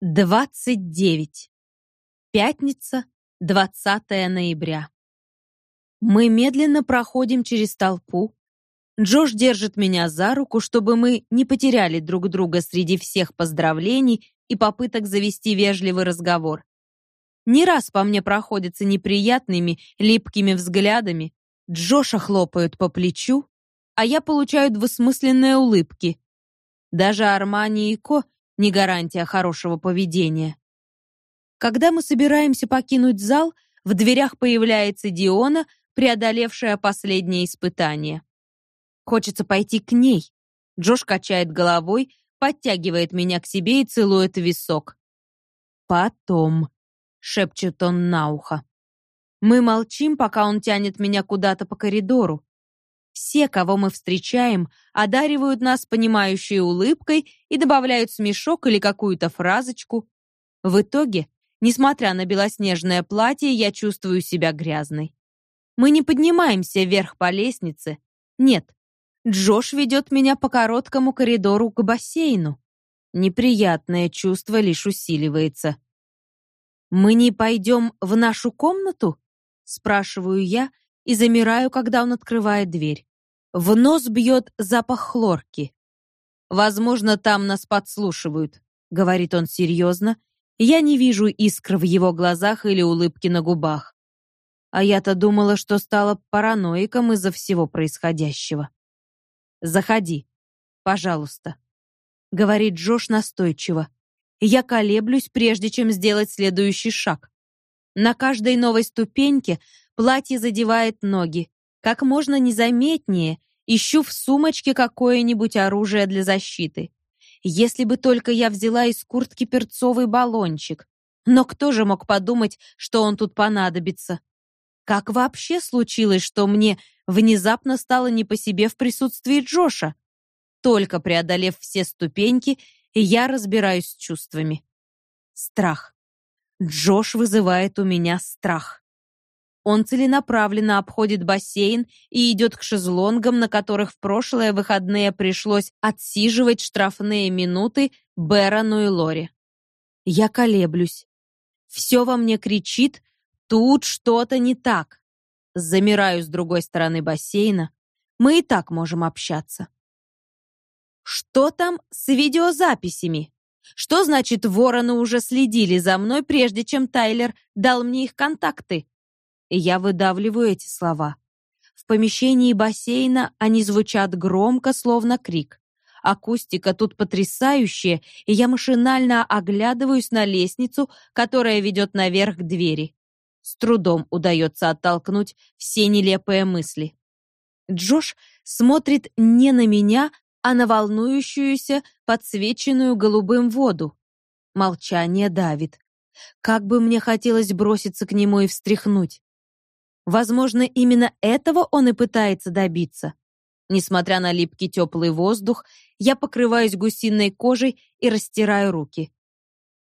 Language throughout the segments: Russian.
29. Пятница, 20 ноября. Мы медленно проходим через толпу. Джош держит меня за руку, чтобы мы не потеряли друг друга среди всех поздравлений и попыток завести вежливый разговор. Не раз по мне проходятся неприятными, липкими взглядами. Джоша хлопают по плечу, а я получаю двусмысленные улыбки. Даже Армани и Ко — не гарантия хорошего поведения. Когда мы собираемся покинуть зал, в дверях появляется Диона, преодолевшая последнее испытание. Хочется пойти к ней. Джош качает головой, подтягивает меня к себе и целует висок. «Потом», — шепчет он на ухо. Мы молчим, пока он тянет меня куда-то по коридору. Все, кого мы встречаем, одаривают нас понимающей улыбкой и добавляют смешок или какую-то фразочку. В итоге, несмотря на белоснежное платье, я чувствую себя грязной. Мы не поднимаемся вверх по лестнице. Нет, Джош ведет меня по короткому коридору к бассейну. Неприятное чувство лишь усиливается. «Мы не пойдем в нашу комнату?» — спрашиваю я и замираю, когда он открывает дверь. В нос бьет запах хлорки. «Возможно, там нас подслушивают», — говорит он серьезно. Я не вижу искр в его глазах или улыбки на губах. А я-то думала, что стала параноиком из-за всего происходящего. «Заходи, пожалуйста», — говорит Джош настойчиво. Я колеблюсь, прежде чем сделать следующий шаг. На каждой новой ступеньке платье задевает ноги, как можно незаметнее ищу в сумочке какое-нибудь оружие для защиты. Если бы только я взяла из куртки перцовый баллончик. Но кто же мог подумать, что он тут понадобится? Как вообще случилось, что мне внезапно стало не по себе в присутствии Джоша? Только преодолев все ступеньки, я разбираюсь с чувствами. Страх. Джош вызывает у меня страх. Он целенаправленно обходит бассейн и идет к шезлонгам, на которых в прошлые выходные пришлось отсиживать штрафные минуты Бэрону и Лори. Я колеблюсь. Все во мне кричит, тут что-то не так. Замираю с другой стороны бассейна. Мы и так можем общаться. Что там с видеозаписями? Что значит вороны уже следили за мной, прежде чем Тайлер дал мне их контакты? Я выдавливаю эти слова. В помещении бассейна они звучат громко, словно крик. Акустика тут потрясающая, и я машинально оглядываюсь на лестницу, которая ведет наверх к двери. С трудом удается оттолкнуть все нелепые мысли. Джош смотрит не на меня, а на волнующуюся, подсвеченную голубым воду. Молчание давит. Как бы мне хотелось броситься к нему и встряхнуть. Возможно, именно этого он и пытается добиться. Несмотря на липкий теплый воздух, я покрываюсь гусиной кожей и растираю руки.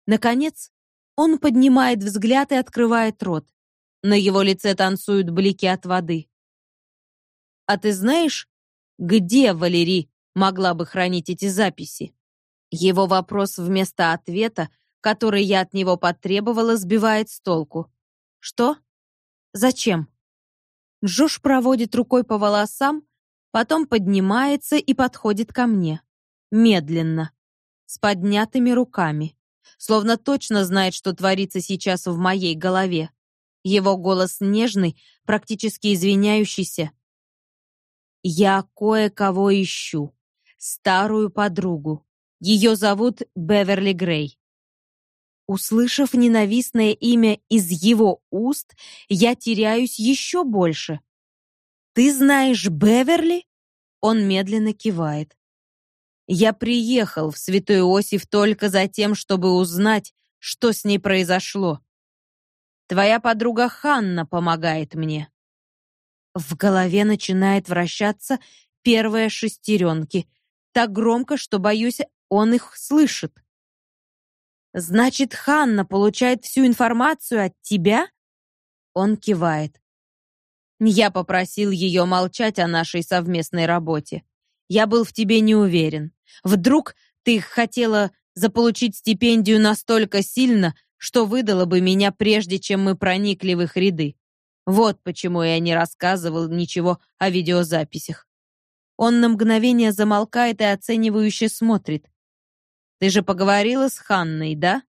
Наконец, он поднимает взгляд и открывает рот. На его лице танцуют блики от воды. «А ты знаешь, где Валерий могла бы хранить эти записи?» Его вопрос вместо ответа, который я от него потребовала, сбивает с толку. «Что? Зачем?» Джош проводит рукой по волосам, потом поднимается и подходит ко мне. Медленно, с поднятыми руками. Словно точно знает, что творится сейчас в моей голове. Его голос нежный, практически извиняющийся. «Я кое-кого ищу. Старую подругу. Ее зовут Беверли Грей. Услышав ненавистное имя из его уст, я теряюсь еще больше. «Ты знаешь Беверли?» Он медленно кивает. «Я приехал в Святой Иосиф только за тем, чтобы узнать, что с ней произошло. Твоя подруга Ханна помогает мне». В голове начинает вращаться первые шестеренки, так громко, что, боюсь, он их слышит. Значит, Ханна получает всю информацию от тебя? Он кивает. Я попросил ее молчать о нашей совместной работе. Я был в тебе не уверен. Вдруг ты хотела заполучить стипендию настолько сильно, что выдало бы меня прежде, чем мы проникли в их ряды. Вот почему я не рассказывал ничего о видеозаписях. Он на мгновение замолкает и оценивающе смотрит. «Ты же поговорила с Ханной, да?»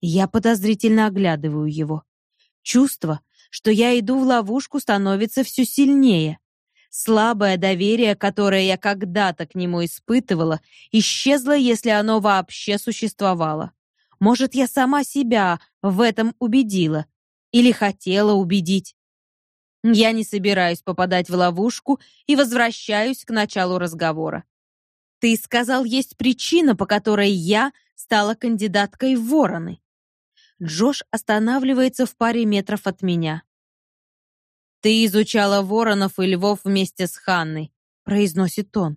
Я подозрительно оглядываю его. Чувство, что я иду в ловушку, становится все сильнее. Слабое доверие, которое я когда-то к нему испытывала, исчезло, если оно вообще существовало. Может, я сама себя в этом убедила или хотела убедить. Я не собираюсь попадать в ловушку и возвращаюсь к началу разговора. Ты сказал, есть причина, по которой я стала кандидаткой в вороны. Джош останавливается в паре метров от меня. «Ты изучала воронов и львов вместе с Ханной», — произносит он.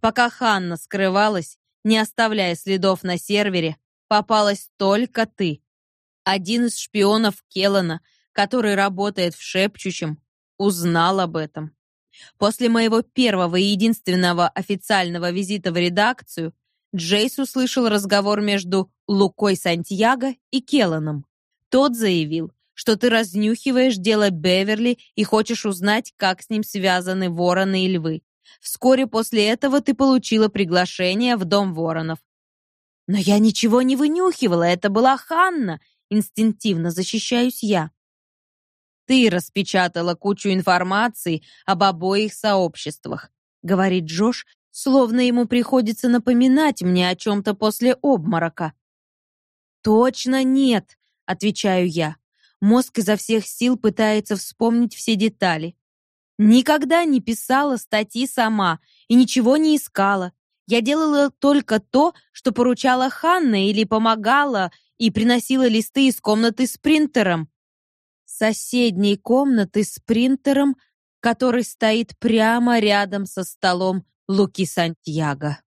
«Пока Ханна скрывалась, не оставляя следов на сервере, попалась только ты. Один из шпионов Келлана, который работает в Шепчущем, узнал об этом. После моего первого и единственного официального визита в редакцию Джейс услышал разговор между Лукой Сантьяго и Келланом. Тот заявил, что ты разнюхиваешь дело Беверли и хочешь узнать, как с ним связаны вороны и львы. Вскоре после этого ты получила приглашение в дом воронов. Но я ничего не вынюхивала, это была Ханна, инстинктивно защищаюсь я. Ты распечатала кучу информации об обоих сообществах, говорит Джош, словно ему приходится напоминать мне о чем-то после обморока. Точно нет, отвечаю я. Мозг изо всех сил пытается вспомнить все детали. Никогда не писала статьи сама и ничего не искала. Я делала только то, что поручала Ханна или помогала и приносила листы из комнаты с принтером. Соседней комнаты с принтером, который стоит прямо рядом со столом Луки Сантьяго.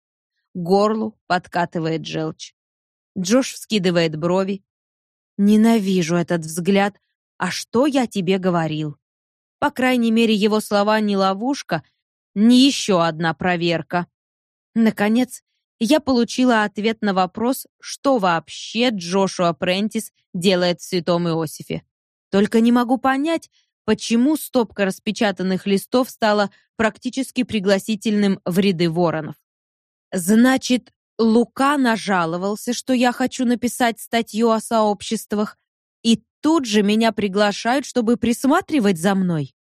Горлу подкатывает желчь. Джош вскидывает брови, Ненавижу этот взгляд. А что я тебе говорил? По крайней мере, его слова не ловушка, не еще одна проверка. Наконец, я получила ответ на вопрос, что вообще Джошуа Прентис делает в Святом Иосифе. Только не могу понять, почему стопка распечатанных листов стала практически пригласительным в ряды воронов. Значит, Лука нажаловался, что я хочу написать статью о сообществах, и тут же меня приглашают, чтобы присматривать за мной.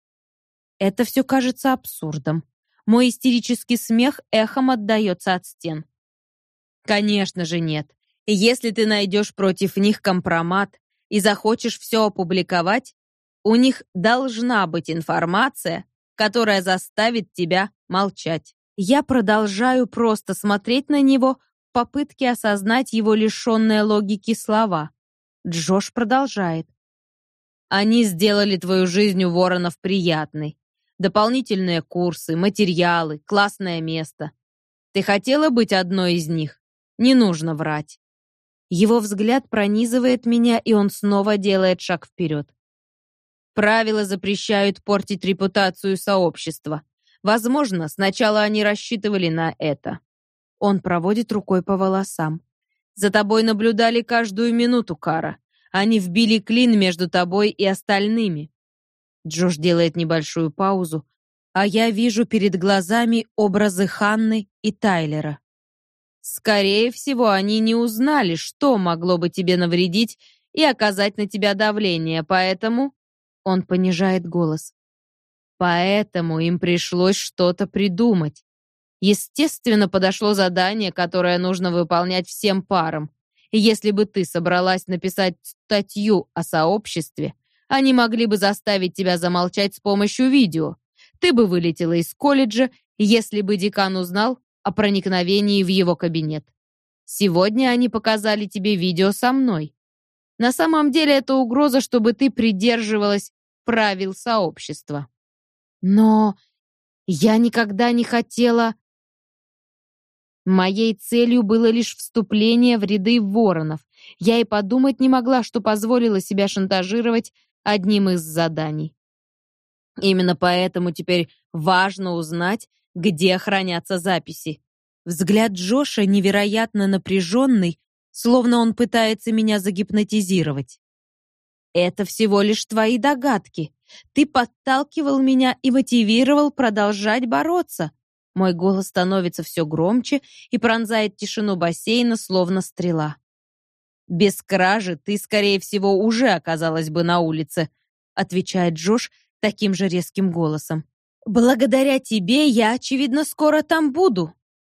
Это все кажется абсурдом. Мой истерический смех эхом отдаётся от стен. Конечно же нет. Если ты найдешь против них компромат и захочешь все опубликовать, у них должна быть информация, которая заставит тебя молчать. Я продолжаю просто смотреть на него в попытке осознать его лишенные логики слова. Джош продолжает. Они сделали твою жизнь у воронов приятной. Дополнительные курсы, материалы, классное место. Ты хотела быть одной из них? Не нужно врать. Его взгляд пронизывает меня, и он снова делает шаг вперед. Правила запрещают портить репутацию сообщества. Возможно, сначала они рассчитывали на это. Он проводит рукой по волосам. За тобой наблюдали каждую минуту, Кара. Они вбили клин между тобой и остальными. Джош делает небольшую паузу, а я вижу перед глазами образы Ханны и Тайлера. Скорее всего, они не узнали, что могло бы тебе навредить и оказать на тебя давление, поэтому он понижает голос. Поэтому им пришлось что-то придумать. Естественно, подошло задание, которое нужно выполнять всем парам. Если бы ты собралась написать статью о сообществе, они могли бы заставить тебя замолчать с помощью видео. Ты бы вылетела из колледжа, если бы декан узнал о проникновении в его кабинет. Сегодня они показали тебе видео со мной. На самом деле это угроза, чтобы ты придерживалась правил сообщества. Но я никогда не хотела... Моей целью было лишь вступление в ряды воронов. Я и подумать не могла, что позволила себя шантажировать одним из заданий. Именно поэтому теперь важно узнать, где хранятся записи. Взгляд Джоша невероятно напряженный, словно он пытается меня загипнотизировать. Это всего лишь твои догадки. Ты подталкивал меня и мотивировал продолжать бороться. Мой голос становится все громче и пронзает тишину бассейна, словно стрела. Без кражи ты, скорее всего, уже оказалась бы на улице, отвечает Джош таким же резким голосом. Благодаря тебе я, очевидно, скоро там буду.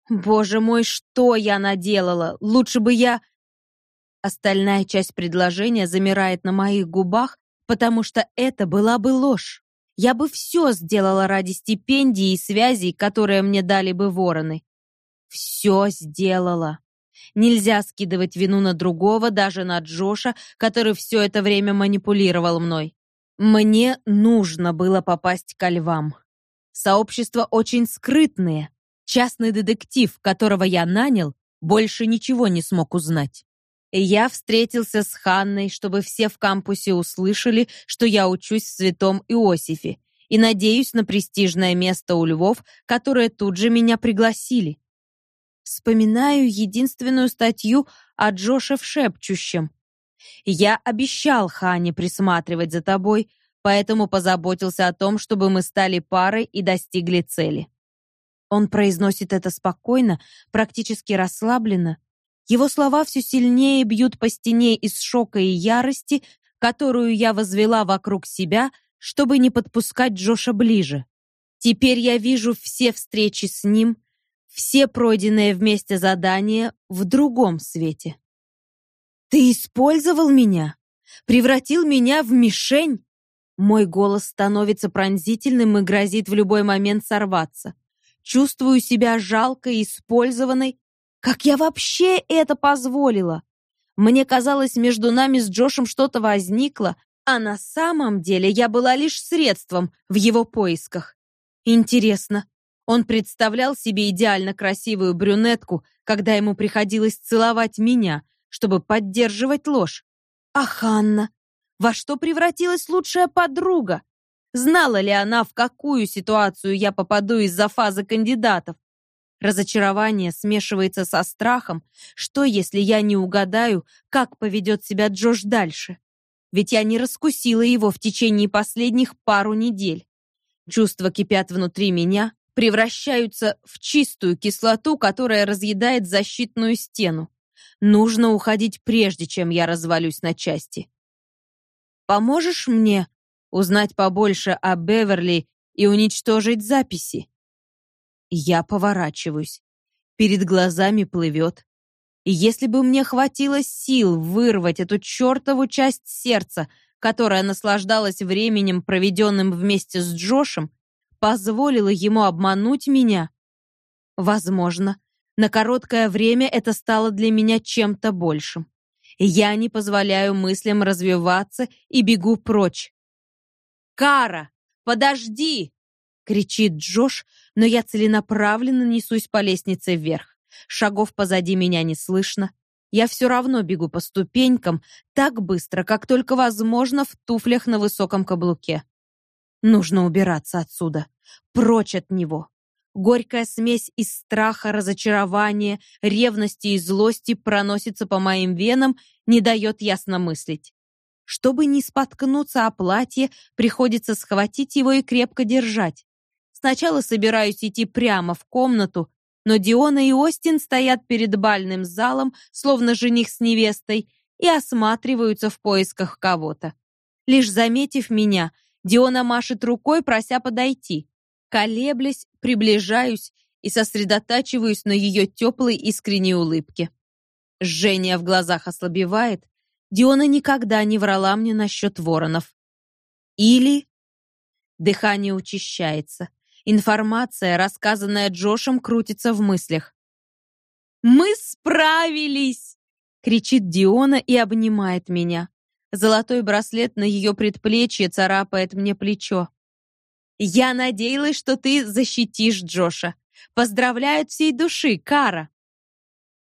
Боже мой, что я наделала? Лучше бы я Остальная часть предложения замирает на моих губах, потому что это была бы ложь. Я бы все сделала ради стипендии и связей, которые мне дали бы вороны. Все сделала. Нельзя скидывать вину на другого, даже на Джоша, который все это время манипулировал мной. Мне нужно было попасть ко львам. Сообщество очень скрытное. Частный детектив, которого я нанял, больше ничего не смог узнать. Я встретился с Ханной, чтобы все в кампусе услышали, что я учусь в Святом Иосифе, и надеюсь на престижное место у львов, которые тут же меня пригласили. Вспоминаю единственную статью о Джоше в шепчущем. Я обещал Хане присматривать за тобой, поэтому позаботился о том, чтобы мы стали парой и достигли цели. Он произносит это спокойно, практически расслабленно, его слова все сильнее бьют по стене из шока и ярости, которую я возвела вокруг себя, чтобы не подпускать Джоша ближе. Теперь я вижу все встречи с ним, все пройденные вместе задания в другом свете. Ты использовал меня, превратил меня в мишень. Мой голос становится пронзительным и грозит в любой момент сорваться. Чувствую себя жалкой, использованной, как я вообще это позволила? Мне казалось, между нами с Джошем что-то возникло, а на самом деле я была лишь средством в его поисках. Интересно, он представлял себе идеально красивую брюнетку, когда ему приходилось целовать меня, чтобы поддерживать ложь. А Ханна? Во что превратилась лучшая подруга? Знала ли она, в какую ситуацию я попаду из-за фазы кандидатов? Разочарование смешивается со страхом, что если я не угадаю, как поведет себя Джош дальше. Ведь я не раскусила его в течение последних пару недель. Чувства кипят внутри меня, превращаются в чистую кислоту, которая разъедает защитную стену. Нужно уходить прежде, чем я развалюсь на части. Поможешь мне узнать побольше о Беверли и уничтожить записи? Я поворачиваюсь. Перед глазами плывет. Если бы мне хватило сил вырвать эту чертову часть сердца, которая наслаждалась временем, проведенным вместе с Джошем, позволила ему обмануть меня, возможно, на короткое время это стало для меня чем-то большим. Я не позволяю мыслям развиваться и бегу прочь. «Кара, подожди!» кричит Джош, но я целенаправленно несусь по лестнице вверх. Шагов позади меня не слышно. Я все равно бегу по ступенькам так быстро, как только возможно в туфлях на высоком каблуке. Нужно убираться отсюда, прочь от него. Горькая смесь из страха, разочарования, ревности и злости проносится по моим венам, не дает ясно мыслить. Чтобы не споткнуться о платье, приходится схватить его и крепко держать. Сначала собираюсь идти прямо в комнату, но Диона и Остин стоят перед бальным залом, словно жених с невестой, и осматриваются в поисках кого-то. Лишь заметив меня, Диона машет рукой, прося подойти. Колеблясь, приближаюсь и сосредотачиваюсь на ее теплой искренней улыбке. Жжение в глазах ослабевает. Диона никогда не врала мне насчет воронов. Или... Дыхание учащается. Информация, рассказанная Джошем, крутится в мыслях. «Мы справились!» — кричит Диона и обнимает меня. Золотой браслет на ее предплечье царапает мне плечо. «Я надеялась, что ты защитишь Джоша. Поздравляю от всей души, Кара!»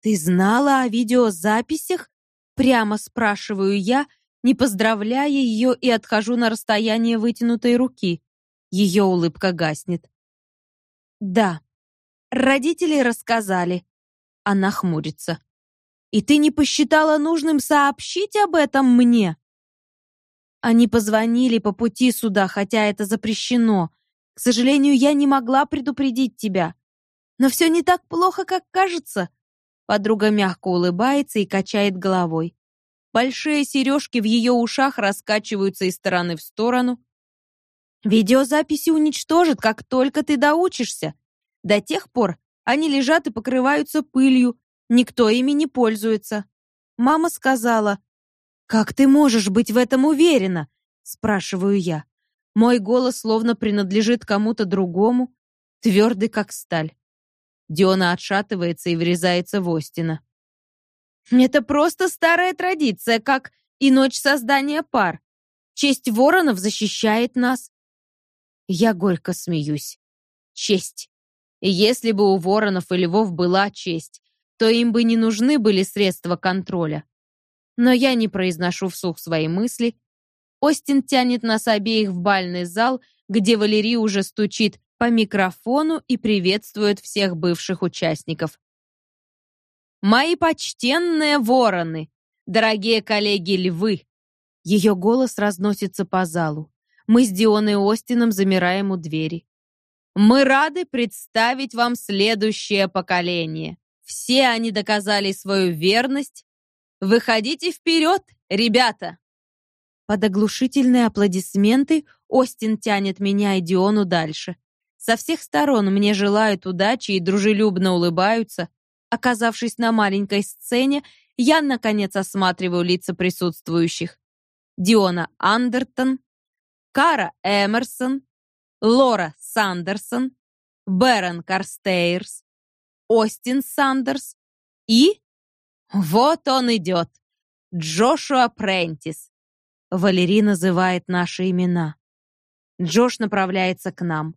«Ты знала о видеозаписях?» Прямо спрашиваю я, не поздравляя ее и отхожу на расстояние вытянутой руки. Ее улыбка гаснет. Да. родители рассказали. Она хмурится. И ты не посчитала нужным сообщить об этом мне? Они позвонили по пути сюда, хотя это запрещено. К сожалению, я не могла предупредить тебя. Но все не так плохо, как кажется. Подруга мягко улыбается и качает головой. Большие сережки в ее ушах раскачиваются из стороны в сторону. Видеозаписи уничтожат, как только ты доучишься. До тех пор они лежат и покрываются пылью, никто ими не пользуется. Мама сказала, «Как ты можешь быть в этом уверена?» спрашиваю я. Мой голос словно принадлежит кому-то другому, твердый как сталь. Диона отшатывается и врезается в Остина. Это просто старая традиция, как и ночь создания пар. Честь воронов защищает нас. Я горько смеюсь. Честь. если бы у воронов и львов была честь, то им бы не нужны были средства контроля. Но я не произношу вслух свои мысли. Остин тянет нас обеих в бальный зал, где Валерий уже стучит по микрофону и приветствует всех бывших участников. «Мои почтенные вороны! Дорогие коллеги-львы!» Ее голос разносится по залу. Мы с Дионой Остином замираем у двери. «Мы рады представить вам следующее поколение. Все они доказали свою верность. Выходите вперед, ребята!» Под оглушительные аплодисменты Остин тянет меня и Диону дальше. Со всех сторон мне желают удачи и дружелюбно улыбаются. Оказавшись на маленькой сцене, я, наконец, осматриваю лица присутствующих. Диона Андертон, Кара Эмерсон, Лора Сандерсон, Бэрон Карстейрс, Остин Сандерс и... Вот он идет! Джошуа Прентис. Валерий называет наши имена. Джош направляется к нам.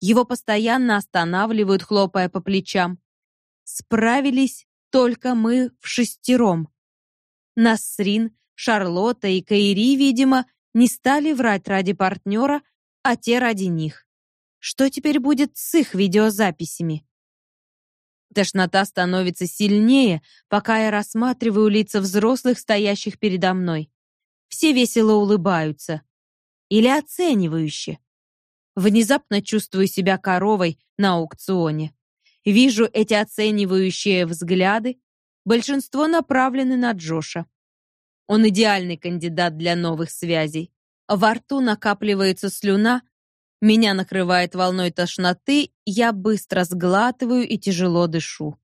Его постоянно останавливают, хлопая по плечам. Справились только мы в шестером. Насрин, Шарлотта и Каири, видимо, не стали врать ради партнера, а те ради них. Что теперь будет с их видеозаписями? Тошнота становится сильнее, пока я рассматриваю лица взрослых, стоящих передо мной. Все весело улыбаются. Или оценивающе. Внезапно чувствую себя коровой на аукционе. Вижу эти оценивающие взгляды. Большинство направлены на Джоша. Он идеальный кандидат для новых связей. Во рту накапливается слюна, меня накрывает волной тошноты, я быстро сглатываю и тяжело дышу.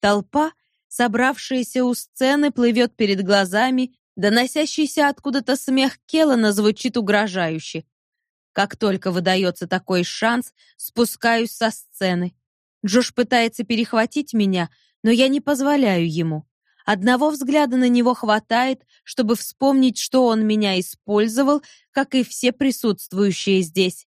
Толпа, собравшаяся у сцены, плывет перед глазами, доносящийся откуда-то смех Келлана звучит угрожающе. Как только выдается такой шанс, спускаюсь со сцены. Джош пытается перехватить меня, но я не позволяю ему. Одного взгляда на него хватает, чтобы вспомнить, что он меня использовал, как и все присутствующие здесь.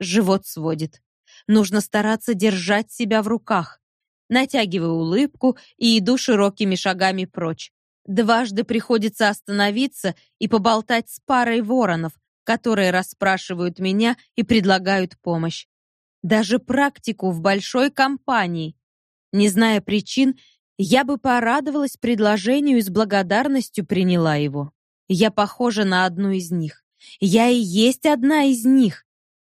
Живот сводит. Нужно стараться держать себя в руках. Натягиваю улыбку и иду широкими шагами прочь. Дважды приходится остановиться и поболтать с парой воронов, которые расспрашивают меня и предлагают помощь. Даже практику в большой компании. Не зная причин, я бы порадовалась предложению и с благодарностью приняла его. Я похожа на одну из них. Я и есть одна из них.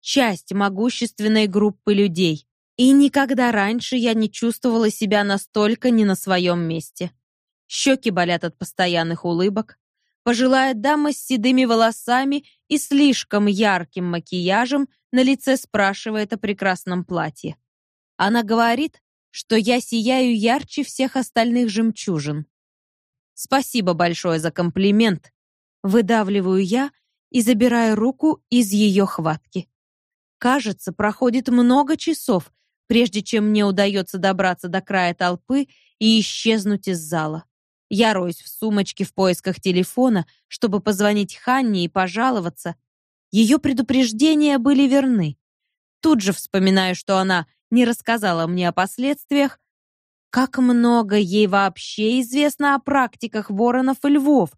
Часть могущественной группы людей. И никогда раньше я не чувствовала себя настолько не на своем месте. Щеки болят от постоянных улыбок. Пожилая дама с седыми волосами и слишком ярким макияжем на лице спрашивает о прекрасном платье. Она говорит, что я сияю ярче всех остальных жемчужин. Спасибо большое за комплимент. Выдавливаю я и забираю руку из ее хватки. Кажется, проходит много часов, прежде чем мне удается добраться до края толпы и исчезнуть из зала. Я роюсь в сумочке в поисках телефона, чтобы позвонить Ханне и пожаловаться. Ее предупреждения были верны. Тут же вспоминаю, что она не рассказала мне о последствиях, как много ей вообще известно о практиках воронов и львов.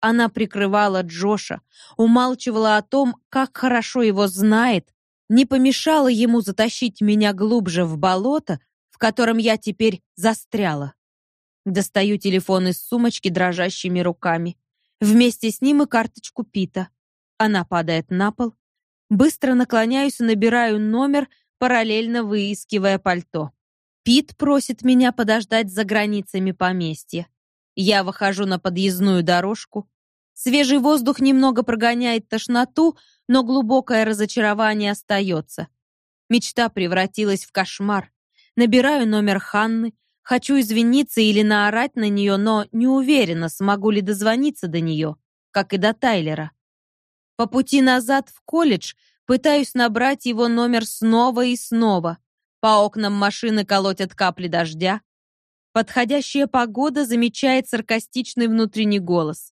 Она прикрывала Джоша, умалчивала о том, как хорошо его знает, не помешало ему затащить меня глубже в болото, в котором я теперь застряла. Достаю телефон из сумочки дрожащими руками. Вместе с ним и карточку Пита. Она падает на пол. Быстро наклоняюсь и набираю номер, параллельно выискивая пальто. Пит просит меня подождать за границами поместья. Я выхожу на подъездную дорожку. Свежий воздух немного прогоняет тошноту, но глубокое разочарование остается. Мечта превратилась в кошмар. Набираю номер Ханны, хочу извиниться или наорать на нее, но не уверена, смогу ли дозвониться до нее, как и до Тайлера. По пути назад в колледж пытаюсь набрать его номер снова и снова. По окнам машины колотят капли дождя. Подходящая погода замечает саркастичный внутренний голос.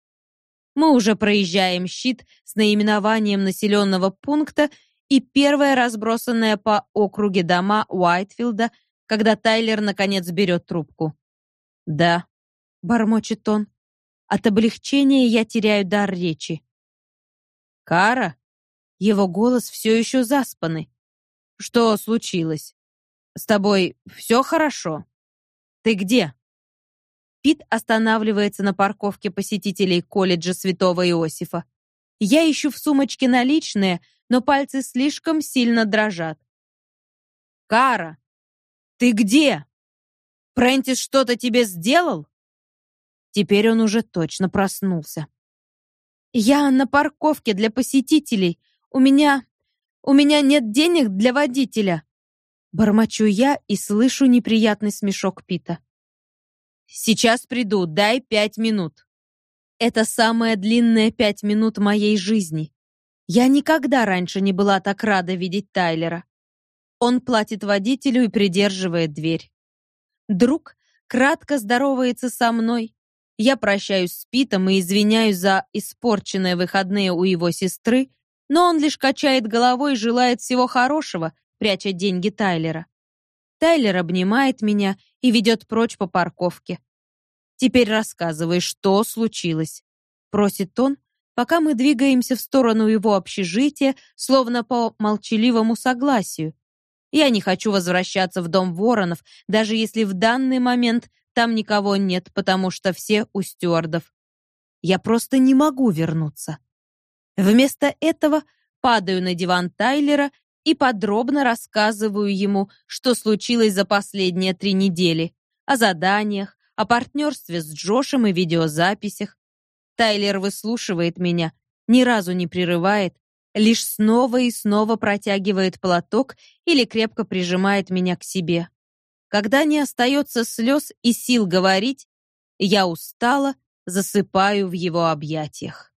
Мы уже проезжаем щит с наименованием населенного пункта и первая разбросанная по округе дома Уайтфилда, когда Тайлер наконец берет трубку. «Да», — бормочет он. От облегчения я теряю дар речи. «Кара?» Его голос все еще заспанный. «Что случилось? С тобой все хорошо? Ты где?» Пит останавливается на парковке посетителей колледжа Святого Иосифа. Я ищу в сумочке наличные, но пальцы слишком сильно дрожат. «Кара, ты где? Прентис что-то тебе сделал?» Теперь он уже точно проснулся. Я на парковке для посетителей. У меня... у меня нет денег для водителя. Бормочу я и слышу неприятный смешок Пита. Сейчас приду, дай пять минут. Это самая длинная пять минут моей жизни. Я никогда раньше не была так рада видеть Тайлера. Он платит водителю и придерживает дверь. Друг кратко здоровается со мной, я прощаюсь с Питом и извиняюсь за испорченные выходные у его сестры, но он лишь качает головой и желает всего хорошего, пряча деньги Тайлера. Тайлер обнимает меня и ведет прочь по парковке. «Теперь рассказывай, что случилось?» — просит он, пока мы двигаемся в сторону его общежития, словно по молчаливому согласию. Я не хочу возвращаться в дом Воронов, даже если в данный момент там никого нет, потому что все у стюардов. Я просто не могу вернуться. Вместо этого падаю на диван Тайлера и подробно рассказываю ему, что случилось за последние три недели, о заданиях, о партнерстве с Джошем и видеозаписях. Тайлер выслушивает меня, ни разу не прерывает, лишь снова и снова протягивает платок или крепко прижимает меня к себе. Когда не остается слез и сил говорить, я устала, засыпаю в его объятиях.